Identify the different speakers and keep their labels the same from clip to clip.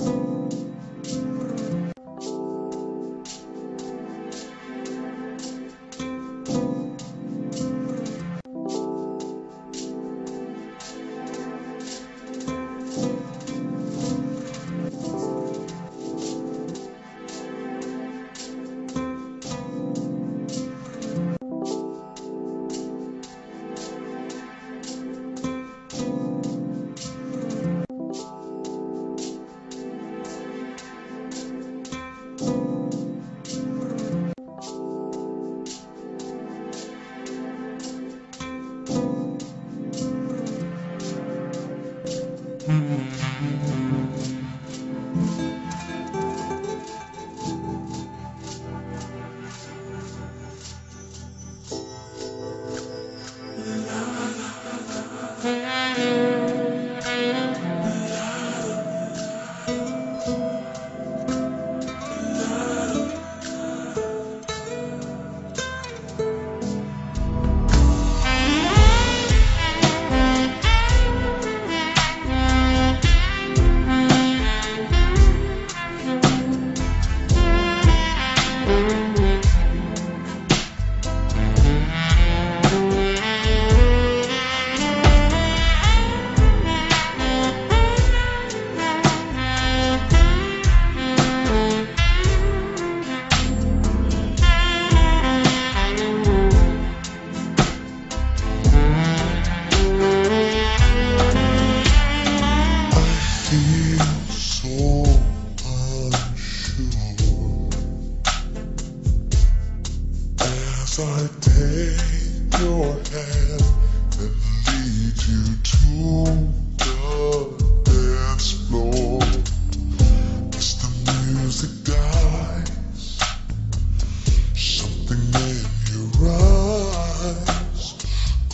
Speaker 1: you as I take your hand and lead you to the dance floor. As the music dies, something in your eyes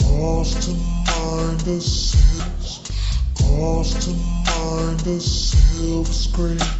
Speaker 1: calls to mind a sense calls to mind a silver screen